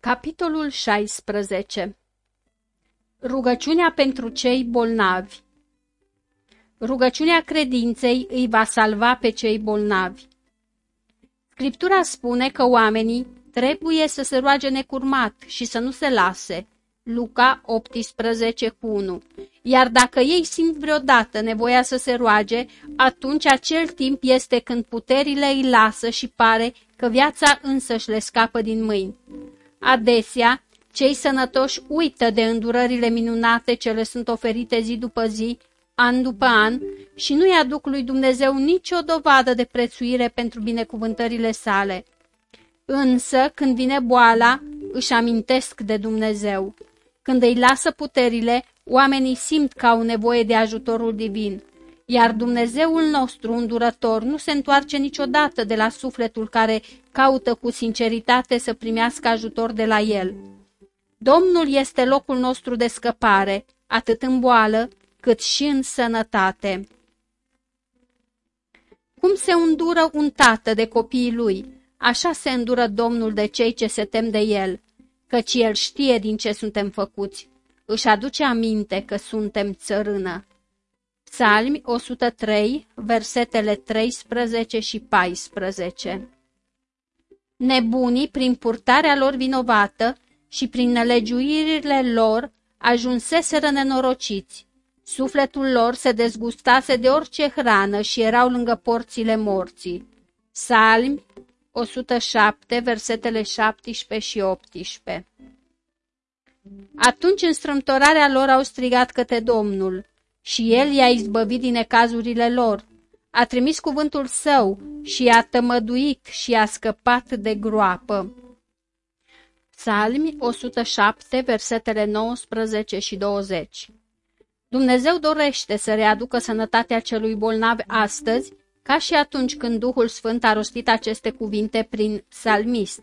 Capitolul 16 Rugăciunea pentru cei bolnavi Rugăciunea credinței îi va salva pe cei bolnavi. Scriptura spune că oamenii trebuie să se roage necurmat și să nu se lase. Luca 18 cu 1 Iar dacă ei simt vreodată nevoia să se roage, atunci acel timp este când puterile îi lasă și pare că viața însăși le scapă din mâini. Adesea, cei sănătoși uită de îndurările minunate ce le sunt oferite zi după zi, an după an, și nu-i aduc lui Dumnezeu nicio dovadă de prețuire pentru binecuvântările sale. Însă, când vine boala, își amintesc de Dumnezeu. Când îi lasă puterile, oamenii simt că au nevoie de ajutorul divin. Iar Dumnezeul nostru îndurător nu se întoarce niciodată de la sufletul care caută cu sinceritate să primească ajutor de la el. Domnul este locul nostru de scăpare, atât în boală, cât și în sănătate. Cum se îndură un tată de copiii lui, așa se îndură Domnul de cei ce se tem de el, căci el știe din ce suntem făcuți, își aduce aminte că suntem țărână. Psalmi 103, versetele 13 și 14 Nebunii, prin purtarea lor vinovată și prin nelegiuirile lor, ajunseseră nenorociți. Sufletul lor se dezgustase de orice hrană și erau lângă porțile morții. Salmi 107, versetele 17 și 18 Atunci în strâmtorarea lor au strigat către Domnul și El i-a izbăvit din necazurile lor. A trimis cuvântul său și i-a tămăduit și i-a scăpat de groapă. Psalmi 107, versetele 19 și 20 Dumnezeu dorește să readucă sănătatea celui bolnav astăzi, ca și atunci când Duhul Sfânt a rostit aceste cuvinte prin psalmist.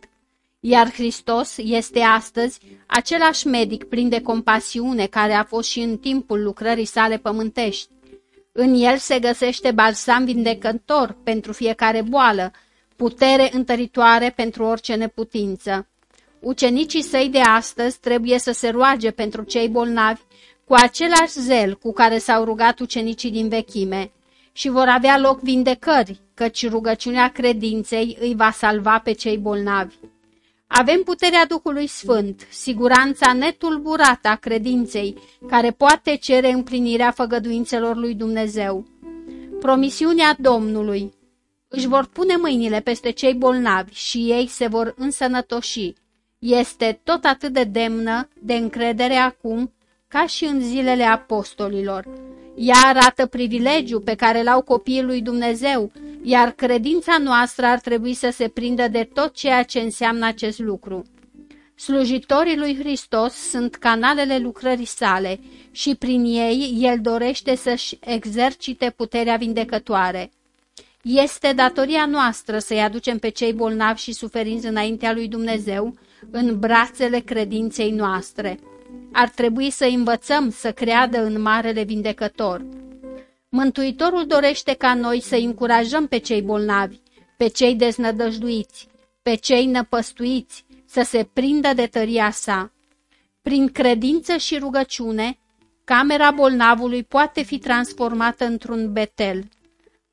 Iar Hristos este astăzi același medic plin de compasiune care a fost și în timpul lucrării sale pământești. În el se găsește balsam vindecător pentru fiecare boală, putere întăritoare pentru orice neputință. Ucenicii săi de astăzi trebuie să se roage pentru cei bolnavi cu același zel cu care s-au rugat ucenicii din vechime și vor avea loc vindecări, căci rugăciunea credinței îi va salva pe cei bolnavi. Avem puterea Duhului Sfânt, siguranța netulburată a credinței, care poate cere împlinirea făgăduințelor lui Dumnezeu. Promisiunea Domnului. Își vor pune mâinile peste cei bolnavi și ei se vor însănătoși. Este tot atât de demnă, de încredere acum, ca și în zilele apostolilor. Ea arată privilegiul pe care l-au copiii lui Dumnezeu, iar credința noastră ar trebui să se prindă de tot ceea ce înseamnă acest lucru. Slujitorii lui Hristos sunt canalele lucrării sale și prin ei el dorește să-și exercite puterea vindecătoare. Este datoria noastră să-i aducem pe cei bolnavi și suferinți înaintea lui Dumnezeu, în brațele credinței noastre. Ar trebui să învățăm să creadă în Marele Vindecător. Mântuitorul dorește ca noi să încurajăm pe cei bolnavi, pe cei deznădăjduiți, pe cei năpăstuiți, să se prindă de tăria sa. Prin credință și rugăciune, camera bolnavului poate fi transformată într-un betel.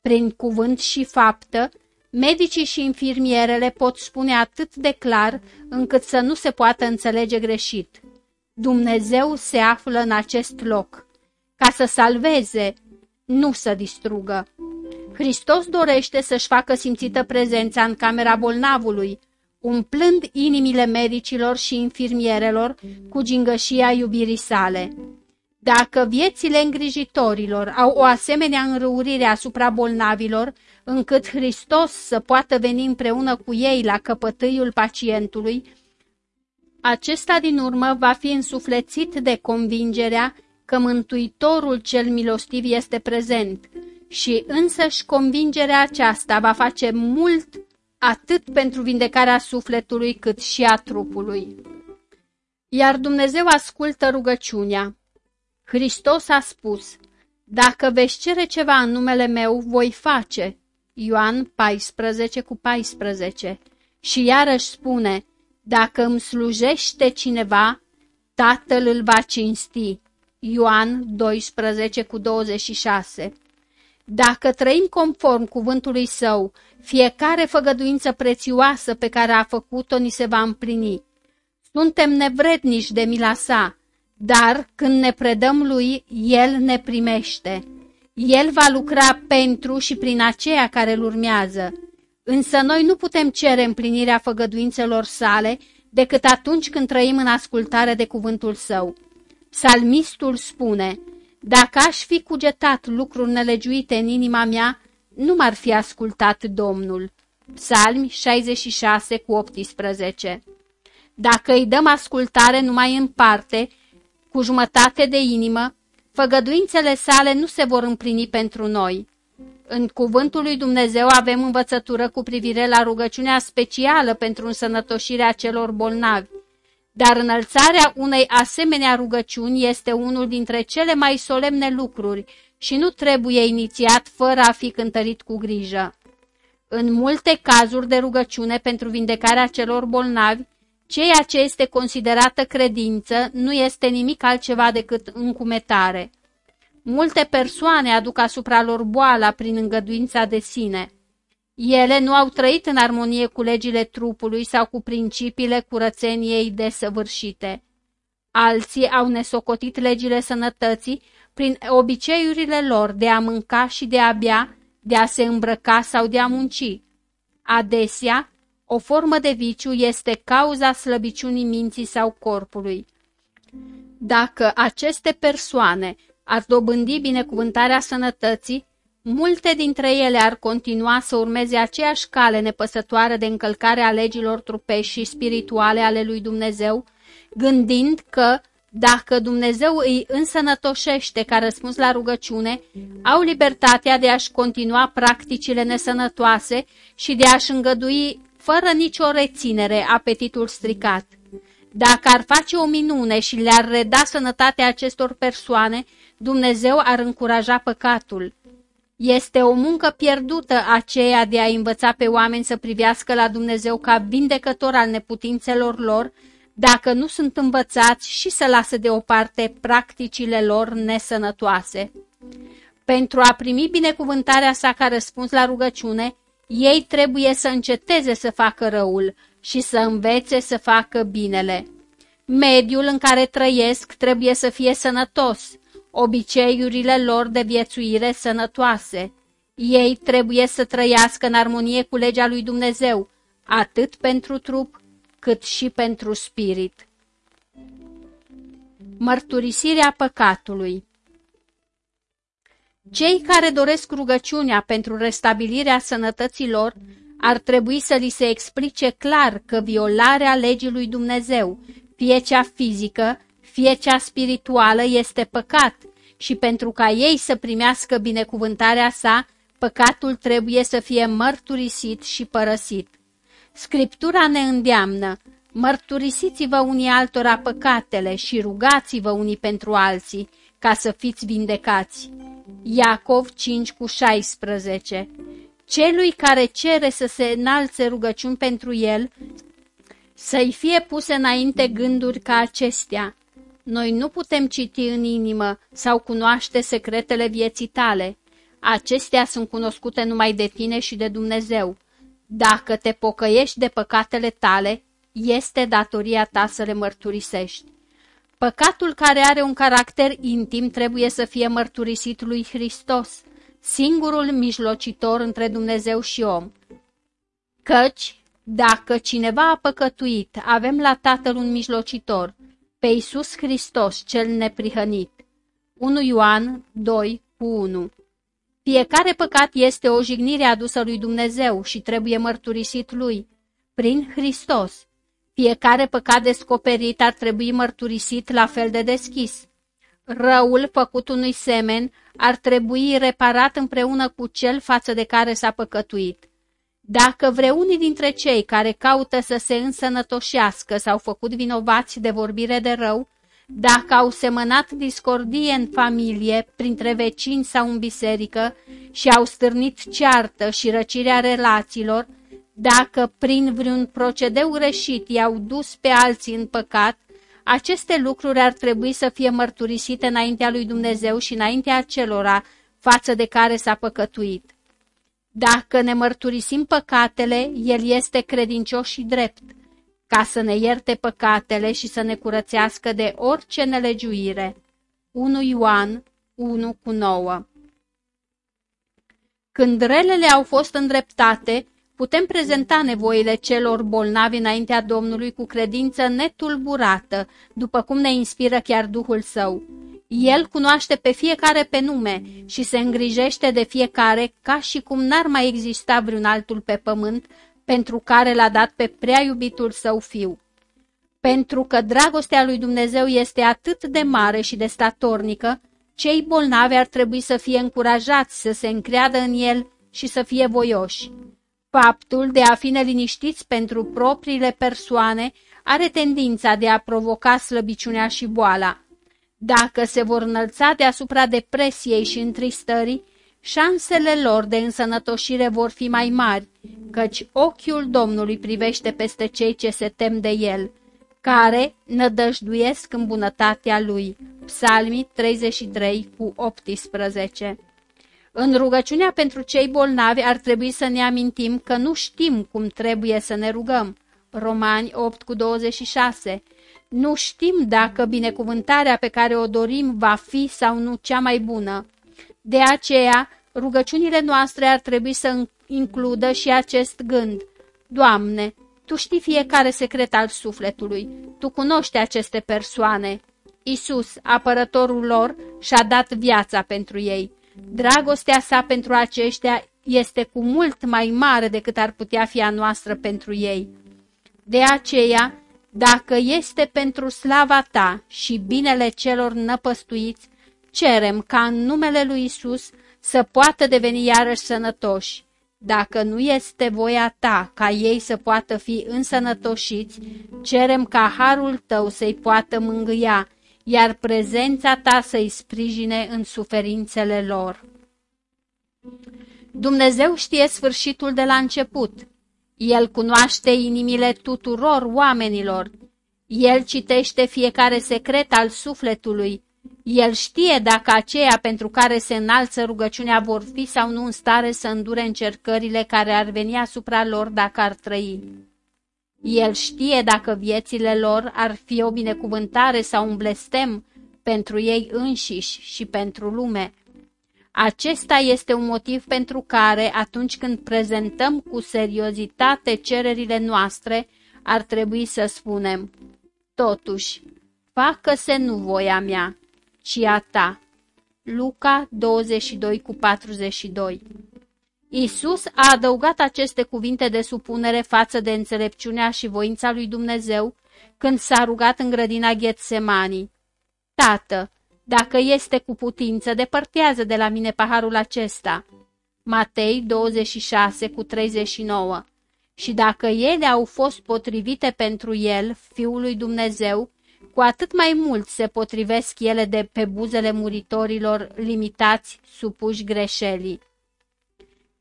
Prin cuvânt și faptă, medicii și infirmierele pot spune atât de clar încât să nu se poată înțelege greșit. Dumnezeu se află în acest loc, ca să salveze, nu să distrugă. Hristos dorește să-și facă simțită prezența în camera bolnavului, umplând inimile medicilor și infirmierelor cu gingășia iubirii sale. Dacă viețile îngrijitorilor au o asemenea înrăurire asupra bolnavilor, încât Hristos să poată veni împreună cu ei la căpătâiul pacientului, acesta din urmă va fi însuflețit de convingerea că Mântuitorul cel milostiv este prezent și însăși convingerea aceasta va face mult atât pentru vindecarea sufletului cât și a trupului. Iar Dumnezeu ascultă rugăciunea. Hristos a spus, Dacă veți cere ceva în numele meu, voi face. Ioan 14 cu 14. Și iarăși spune, Dacă îmi slujește cineva, tatăl îl va cinsti. Ioan 12 cu 26 Dacă trăim conform cuvântului său, fiecare făgăduință prețioasă pe care a făcut-o ni se va împlini. Suntem nevrednici de mila sa, dar când ne predăm lui, el ne primește. El va lucra pentru și prin aceia care îl urmează. Însă noi nu putem cere împlinirea făgăduințelor sale decât atunci când trăim în ascultare de cuvântul său. Psalmistul spune, Dacă aș fi cugetat lucruri nelegiuite în inima mea, nu m-ar fi ascultat Domnul. Psalmi 66 cu 18 Dacă îi dăm ascultare numai în parte, cu jumătate de inimă, făgăduințele sale nu se vor împlini pentru noi. În cuvântul lui Dumnezeu avem învățătură cu privire la rugăciunea specială pentru însănătoșirea celor bolnavi, dar înălțarea unei asemenea rugăciuni este unul dintre cele mai solemne lucruri și nu trebuie inițiat fără a fi cântărit cu grijă. În multe cazuri de rugăciune pentru vindecarea celor bolnavi, ceea ce este considerată credință nu este nimic altceva decât încumetare. Multe persoane aduc asupra lor boala prin îngăduința de sine. Ele nu au trăit în armonie cu legile trupului sau cu principiile curățeniei desăvârșite. Alții au nesocotit legile sănătății prin obiceiurile lor de a mânca și de a bea, de a se îmbrăca sau de a munci. Adesea, o formă de viciu este cauza slăbiciunii minții sau corpului. Dacă aceste persoane ar dobândi binecuvântarea sănătății, multe dintre ele ar continua să urmeze aceeași cale nepăsătoare de încălcare a legilor trupești și spirituale ale lui Dumnezeu, gândind că, dacă Dumnezeu îi însănătoșește ca răspuns la rugăciune, au libertatea de a-și continua practicile nesănătoase și de a-și îngădui fără nicio reținere apetitul stricat. Dacă ar face o minune și le-ar reda sănătatea acestor persoane, Dumnezeu ar încuraja păcatul. Este o muncă pierdută aceea de a învăța pe oameni să privească la Dumnezeu ca vindecător al neputințelor lor, dacă nu sunt învățați și să lasă deoparte practicile lor nesănătoase. Pentru a primi binecuvântarea sa ca răspuns la rugăciune, ei trebuie să înceteze să facă răul și să învețe să facă binele. Mediul în care trăiesc trebuie să fie sănătos, obiceiurile lor de viețuire sănătoase. Ei trebuie să trăiască în armonie cu legea lui Dumnezeu, atât pentru trup cât și pentru spirit. Mărturisirea păcatului Cei care doresc rugăciunea pentru restabilirea sănătății lor ar trebui să li se explice clar că violarea legii lui Dumnezeu, fie cea fizică, fie cea spirituală, este păcat și pentru ca ei să primească binecuvântarea sa, păcatul trebuie să fie mărturisit și părăsit. Scriptura ne îndeamnă, mărturisiți-vă unii altora păcatele și rugați-vă unii pentru alții, ca să fiți vindecați. Iacov 5 cu 16 Celui care cere să se înalțe rugăciuni pentru el, să-i fie puse înainte gânduri ca acestea. Noi nu putem citi în inimă sau cunoaște secretele vieții tale. Acestea sunt cunoscute numai de tine și de Dumnezeu. Dacă te pocăiești de păcatele tale, este datoria ta să le mărturisești. Păcatul care are un caracter intim trebuie să fie mărturisit lui Hristos, singurul mijlocitor între Dumnezeu și om. Căci, dacă cineva a păcătuit, avem la Tatăl un mijlocitor, pe Iisus Hristos cel neprihănit. 1 Ioan 2 cu 1 Fiecare păcat este o jignire adusă lui Dumnezeu și trebuie mărturisit lui, prin Hristos. Fiecare păcat descoperit ar trebui mărturisit la fel de deschis. Răul făcut unui semen ar trebui reparat împreună cu cel față de care s-a păcătuit. Dacă vreunii dintre cei care caută să se însănătoșească s-au făcut vinovați de vorbire de rău, dacă au semănat discordie în familie, printre vecini sau în biserică și au stârnit ceartă și răcirea relațiilor, Dacă prin vreun procedeu greșit i-au dus pe alții în păcat, aceste lucruri ar trebui să fie mărturisite înaintea lui Dumnezeu și înaintea celora față de care s-a păcătuit. Dacă ne mărturisim păcatele, El este credincios și drept, ca să ne ierte păcatele și să ne curățească de orice nelegiuire. 1 Ioan 1 cu 9 Când relele au fost îndreptate, putem prezenta nevoile celor bolnavi înaintea Domnului cu credință netulburată, după cum ne inspiră chiar Duhul Său. El cunoaște pe fiecare pe nume și se îngrijește de fiecare ca și cum n-ar mai exista vreun altul pe pământ pentru care l-a dat pe prea iubitul său fiu. Pentru că dragostea lui Dumnezeu este atât de mare și de statornică, cei bolnavi ar trebui să fie încurajați să se încreadă în el și să fie voioși. Faptul de a fi neliniștiți pentru propriile persoane are tendința de a provoca slăbiciunea și boala. Dacă se vor înălța deasupra depresiei și întristării, șansele lor de însănătoșire vor fi mai mari, căci ochiul Domnului privește peste cei ce se tem de el, care nădăjduiesc în bunătatea lui. Psalmii 33 cu 18 În rugăciunea pentru cei bolnavi ar trebui să ne amintim că nu știm cum trebuie să ne rugăm. Romani 8 cu 26 Nu știm dacă binecuvântarea pe care o dorim va fi sau nu cea mai bună. De aceea, rugăciunile noastre ar trebui să includă și acest gând. Doamne, Tu știi fiecare secret al sufletului, Tu cunoști aceste persoane. Isus, apărătorul lor, și-a dat viața pentru ei. Dragostea sa pentru aceștia este cu mult mai mare decât ar putea fi a noastră pentru ei. De aceea, dacă este pentru slava ta și binele celor năpăstuiți, cerem ca în numele lui Isus să poată deveni iarăși sănătoși. Dacă nu este voia ta ca ei să poată fi însănătoșiți, cerem ca harul tău să-i poată mângâia, iar prezența ta să-i sprijine în suferințele lor. Dumnezeu știe sfârșitul de la început. El cunoaște inimile tuturor oamenilor. El citește fiecare secret al sufletului el știe dacă aceia pentru care se înalță rugăciunea vor fi sau nu în stare să îndure încercările care ar veni asupra lor dacă ar trăi. El știe dacă viețile lor ar fi o binecuvântare sau un blestem pentru ei înșiși și pentru lume. Acesta este un motiv pentru care, atunci când prezentăm cu seriozitate cererile noastre, ar trebui să spunem, Totuși, facă-se nu voia mea, ci a ta. Luca 22 cu 42 Isus a adăugat aceste cuvinte de supunere față de înțelepciunea și voința lui Dumnezeu când s-a rugat în grădina Ghetsemani. Tată, dacă este cu putință, depărtează de la mine paharul acesta. Matei 26 cu 39 Și dacă ele au fost potrivite pentru el, Fiul lui Dumnezeu, cu atât mai mult se potrivesc ele de pe buzele muritorilor limitați, supuși greșelii.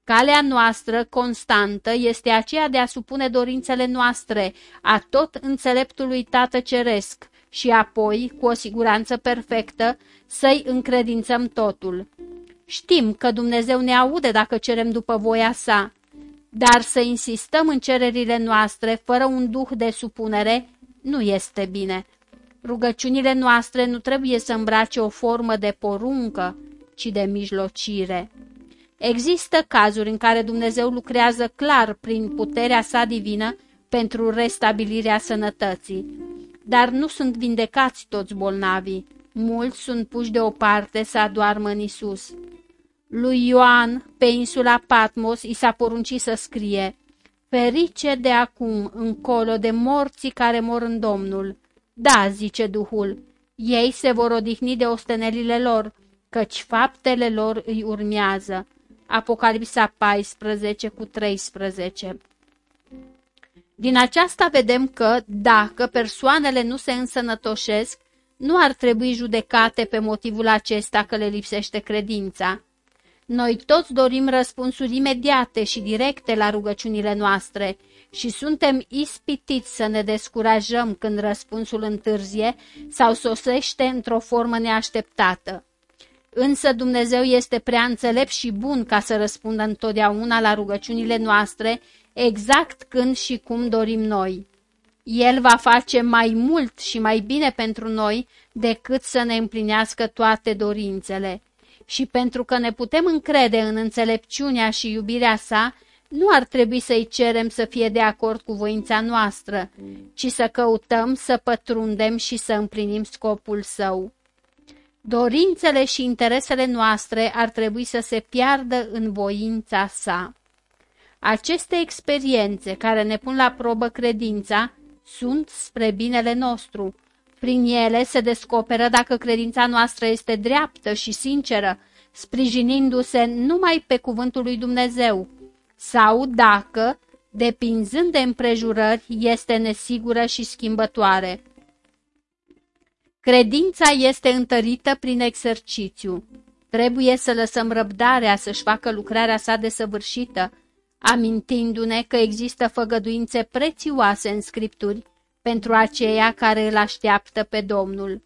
Calea noastră constantă este aceea de a supune dorințele noastre a tot înțeleptului Tată Ceresc și apoi, cu o siguranță perfectă, să-i încredințăm totul. Știm că Dumnezeu ne aude dacă cerem după voia sa, dar să insistăm în cererile noastre fără un duh de supunere nu este bine. Rugăciunile noastre nu trebuie să îmbrace o formă de poruncă, ci de mijlocire. Există cazuri în care Dumnezeu lucrează clar prin puterea sa divină pentru restabilirea sănătății, dar nu sunt vindecați toți bolnavii. Mulți sunt puși deoparte să adoarmă în Isus. Lui Ioan, pe insula Patmos, i s-a poruncit să scrie Ferice de acum încolo de morții care mor în Domnul, da, zice Duhul, ei se vor odihni de ostenelile lor, căci faptele lor îi urmează. Apocalipsa 14 cu 13 Din aceasta vedem că, dacă persoanele nu se însănătoșesc, nu ar trebui judecate pe motivul acesta că le lipsește credința. Noi toți dorim răspunsuri imediate și directe la rugăciunile noastre și suntem ispitiți să ne descurajăm când răspunsul întârzie sau sosește într-o formă neașteptată. Însă Dumnezeu este prea înțelept și bun ca să răspundă întotdeauna la rugăciunile noastre exact când și cum dorim noi. El va face mai mult și mai bine pentru noi decât să ne împlinească toate dorințele. Și pentru că ne putem încrede în înțelepciunea și iubirea sa, nu ar trebui să-i cerem să fie de acord cu voința noastră, ci să căutăm să pătrundem și să împlinim scopul său. Dorințele și interesele noastre ar trebui să se piardă în voința sa. Aceste experiențe care ne pun la probă credința sunt spre binele nostru. Prin ele se descoperă dacă credința noastră este dreaptă și sinceră, sprijinindu-se numai pe cuvântul lui Dumnezeu, sau dacă, depinzând de împrejurări, este nesigură și schimbătoare. Credința este întărită prin exercițiu. Trebuie să lăsăm răbdarea să-și facă lucrarea sa desăvârșită, amintindu-ne că există făgăduințe prețioase în scripturi pentru aceia care îl așteaptă pe Domnul.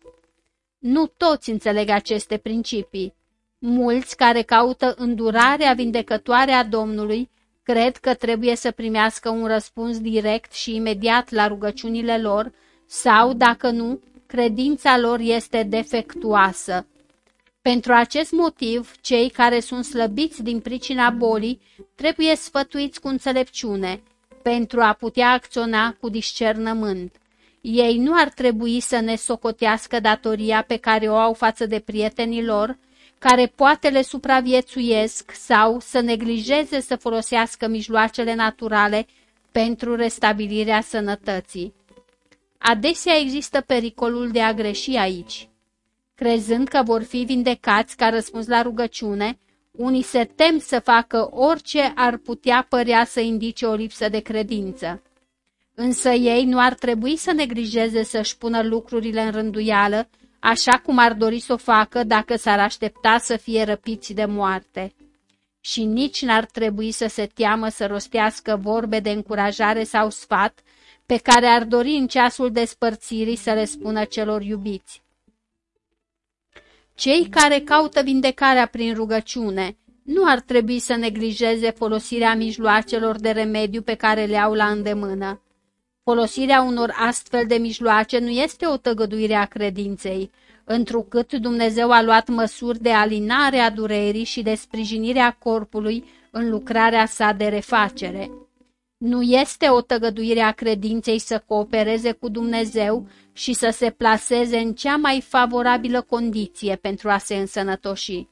Nu toți înțeleg aceste principii. Mulți care caută îndurarea vindecătoare a Domnului cred că trebuie să primească un răspuns direct și imediat la rugăciunile lor sau, dacă nu, credința lor este defectuoasă. Pentru acest motiv, cei care sunt slăbiți din pricina bolii trebuie sfătuiți cu înțelepciune pentru a putea acționa cu discernământ. Ei nu ar trebui să ne socotească datoria pe care o au față de prietenii lor, care poate le supraviețuiesc sau să neglijeze să folosească mijloacele naturale pentru restabilirea sănătății. Adesea există pericolul de a greși aici. Crezând că vor fi vindecați ca răspuns la rugăciune, unii se tem să facă orice ar putea părea să indice o lipsă de credință. Însă ei nu ar trebui să neglijeze să-și pună lucrurile în rânduială, așa cum ar dori să o facă dacă s-ar aștepta să fie răpiți de moarte. Și nici n-ar trebui să se teamă să rostească vorbe de încurajare sau sfat pe care ar dori în ceasul despărțirii să le spună celor iubiți. Cei care caută vindecarea prin rugăciune nu ar trebui să neglijeze folosirea mijloacelor de remediu pe care le au la îndemână. Folosirea unor astfel de mijloace nu este o tăgăduire a credinței, întrucât Dumnezeu a luat măsuri de alinare a durerii și de sprijinire a corpului în lucrarea sa de refacere. Nu este o tăgăduire a credinței să coopereze cu Dumnezeu și să se plaseze în cea mai favorabilă condiție pentru a se însănătoși.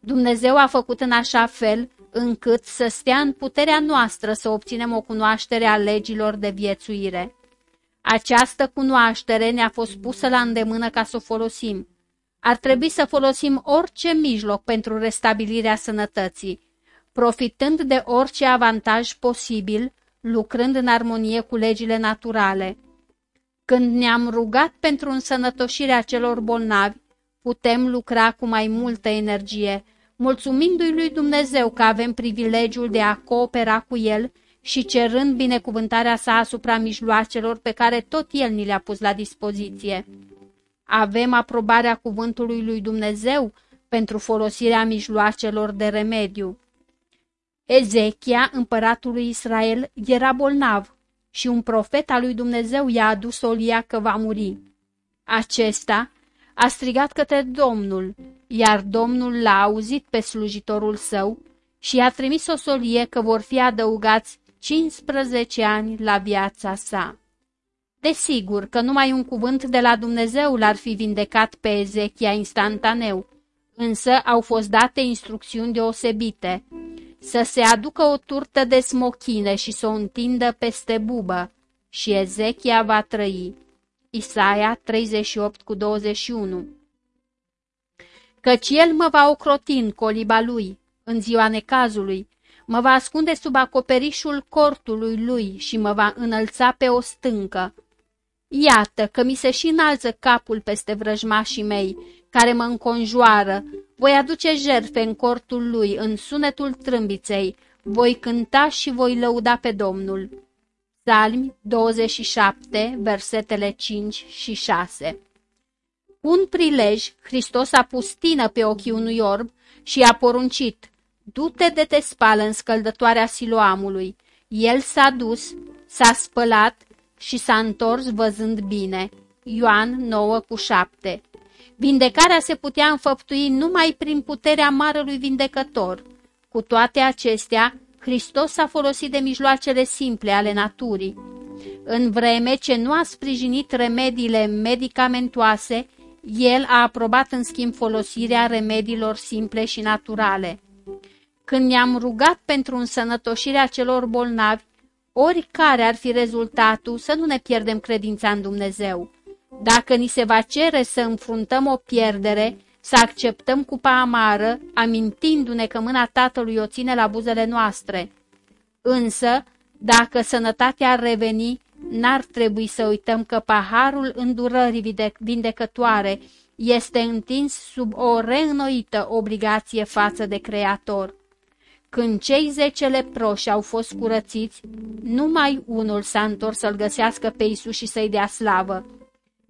Dumnezeu a făcut în așa fel încât să stea în puterea noastră să obținem o cunoaștere a legilor de viețuire. Această cunoaștere ne-a fost pusă la îndemână ca să o folosim. Ar trebui să folosim orice mijloc pentru restabilirea sănătății, profitând de orice avantaj posibil, lucrând în armonie cu legile naturale. Când ne-am rugat pentru însănătoșirea celor bolnavi, putem lucra cu mai multă energie, mulțumindu-i lui Dumnezeu că avem privilegiul de a coopera cu El și cerând binecuvântarea sa asupra mijloacelor pe care tot El ni le-a pus la dispoziție. Avem aprobarea cuvântului lui Dumnezeu pentru folosirea mijloacelor de remediu. Ezechia, împăratul lui Israel, era bolnav și un profet al lui Dumnezeu i-a adus olia că va muri. Acesta a strigat către Domnul, iar Domnul l-a auzit pe slujitorul său și i-a trimis o solie că vor fi adăugați 15 ani la viața sa. Desigur că numai un cuvânt de la Dumnezeu l-ar fi vindecat pe Ezechia instantaneu, însă au fost date instrucțiuni deosebite, să se aducă o turtă de smochine și să o întindă peste bubă, și Ezechia va trăi. Isaia 38 cu 21 Căci el mă va ocroti în coliba lui, în ziua necazului, mă va ascunde sub acoperișul cortului lui și mă va înălța pe o stâncă. Iată că mi se și înalță capul peste vrăjmașii mei, care mă înconjoară, Voi aduce jerfe în cortul lui, în sunetul trâmbiței, voi cânta și voi lăuda pe Domnul. Psalmi 27, versetele 5 și 6 Un prilej, Hristos a pus tină pe ochii unui orb și a poruncit, Du-te de te spală în scăldătoarea siloamului. El s-a dus, s-a spălat și s-a întors văzând bine. Ioan 9 cu 7 Vindecarea se putea înfăptui numai prin puterea Marelui Vindecător. Cu toate acestea, Hristos a folosit de mijloacele simple ale naturii. În vreme ce nu a sprijinit remediile medicamentoase, el a aprobat în schimb folosirea remediilor simple și naturale. Când ne-am rugat pentru însănătoșirea celor bolnavi, oricare ar fi rezultatul, să nu ne pierdem credința în Dumnezeu. Dacă ni se va cere să înfruntăm o pierdere, să acceptăm cupa amară, amintindu-ne că mâna Tatălui o ține la buzele noastre. Însă, dacă sănătatea ar reveni, n-ar trebui să uităm că paharul îndurării vindecătoare este întins sub o reînnoită obligație față de Creator. Când cei zece leproși au fost curățiți, numai unul s-a întors să-l găsească pe Isus și să-i dea slavă.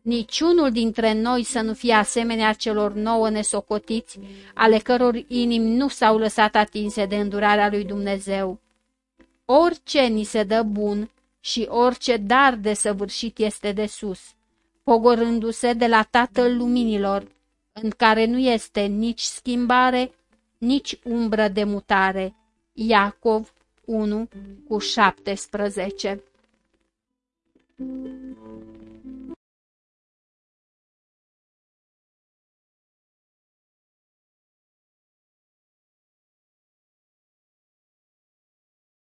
Niciunul dintre noi să nu fie asemenea celor nouă nesocotiți, ale căror inimi nu s-au lăsat atinse de îndurarea lui Dumnezeu. Orice ni se dă bun și orice dar de săvârșit este de sus, pogorându-se de la Tatăl Luminilor, în care nu este nici schimbare, nici umbră de mutare. Iacov 1 cu 17